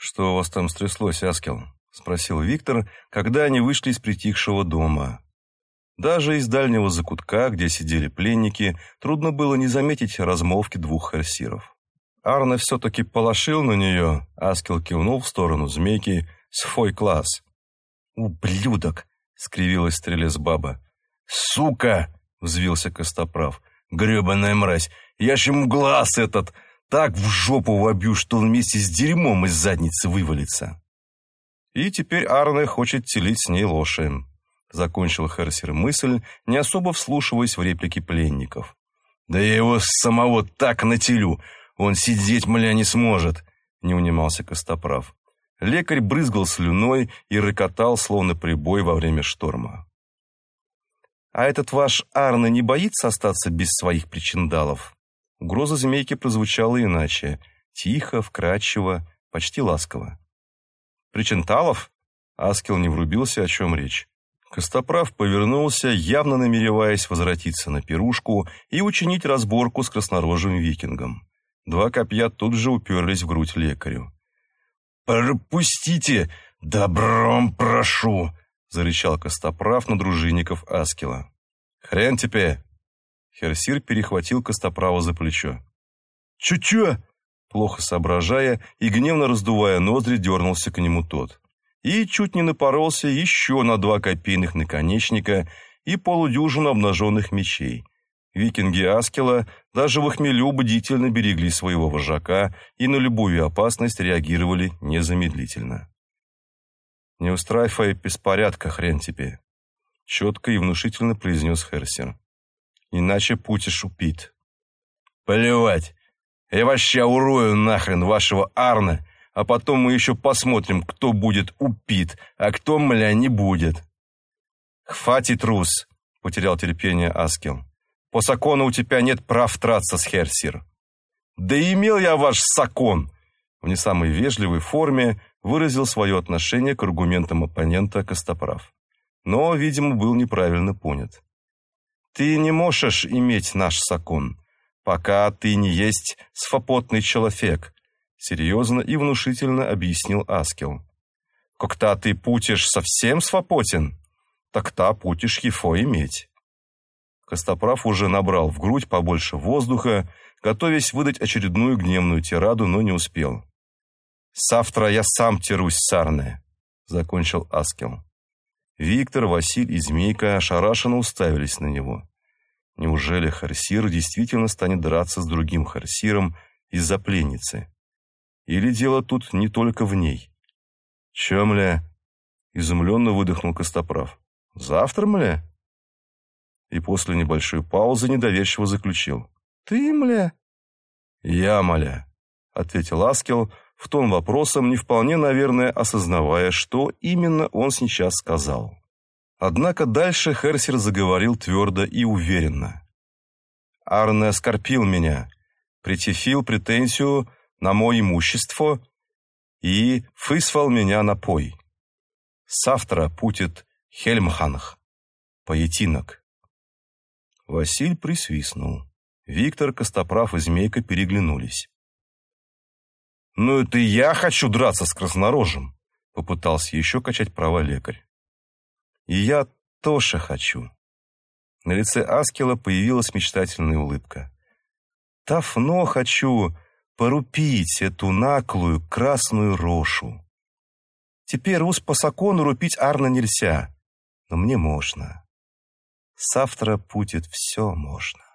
«Что у вас там стряслось, Аскел?» — спросил Виктор, когда они вышли из притихшего дома. Даже из дальнего закутка, где сидели пленники, трудно было не заметить размолвки двух харсиров. Арне все-таки полошил на нее, Аскел кивнул в сторону змейки, свой класс. «Ублюдок!» — скривилась стрелец баба. «Сука!» — взвился Костоправ. «Гребаная мразь! Я ж ему глаз этот так в жопу вобью, что он вместе с дерьмом из задницы вывалится!» И теперь Арне хочет телить с ней лошадь. Закончил Херсер мысль, не особо вслушиваясь в реплики пленников. «Да я его самого так нателю! Он сидеть, мля, не сможет!» Не унимался Костоправ. Лекарь брызгал слюной и рыкотал, словно прибой во время шторма. «А этот ваш Арне не боится остаться без своих причиндалов?» Угроза змейки прозвучала иначе, тихо, вкрадчиво, почти ласково. «Причинталов?» Аскел не врубился, о чем речь. Костоправ повернулся, явно намереваясь возвратиться на пирушку и учинить разборку с краснорожим викингом. Два копья тут же уперлись в грудь лекарю. «Пропустите! Добром прошу!» — зарычал Костоправ на дружинников Аскела. «Хрен тебе!» Херсир перехватил Костоправа за плечо. «Чё-чё?» Плохо соображая и гневно раздувая ноздри, дернулся к нему тот и чуть не напоролся еще на два копейных наконечника и полудюжину обнаженных мечей. Викинги Аскела даже в хмелю бдительно берегли своего вожака и на любую опасность реагировали незамедлительно. «Не устраивай беспорядка, хрен тебе», — четко и внушительно произнес Херсер. «Иначе Путиш упит». «Плевать! Я вообще урою нахрен вашего Арна а потом мы еще посмотрим, кто будет упит, а кто, мля, не будет». «Хватит, трус!» — потерял терпение Аскел. «По закону у тебя нет прав траться с Херсир». «Да имел я ваш закон!» В не самой вежливой форме выразил свое отношение к аргументам оппонента Костоправ. Но, видимо, был неправильно понят. «Ты не можешь иметь наш закон, пока ты не есть свободный человек, серьезно и внушительно объяснил Аскел. «Когда ты путишь совсем свободен, так та путишь его иметь». Костоправ уже набрал в грудь побольше воздуха, готовясь выдать очередную гневную тираду, но не успел. «Завтра я сам терусь, сарне», — закончил Аскел. Виктор, Василь и Змейка ошарашенно уставились на него. Неужели Харсир действительно станет драться с другим Харсиром из-за пленницы? Или дело тут не только в ней? Че, мля? Изумленно выдохнул Костоправ. Завтра, мля? И после небольшой паузы недоверчиво заключил. Ты, мля? Я, мля, ответил Аскел, в тон вопросом, не вполне, наверное, осознавая, что именно он сейчас сказал. Однако дальше Херсер заговорил твердо и уверенно. Арне оскорпил меня, притифил претензию на мое имущество и вызвал меня на пой. Завтра путит Хельмханх, поетинок. Василь присвистнул. Виктор, Костоправ и Змейка переглянулись. «Ну это я хочу драться с краснорожем!» Попытался еще качать права лекарь. «И я тоже хочу!» На лице Аскела появилась мечтательная улыбка. «Тафно хочу порупить эту наклую красную рошу. Теперь ус по закону рупить Арна нельзя, но мне можно. Завтра будет все можно.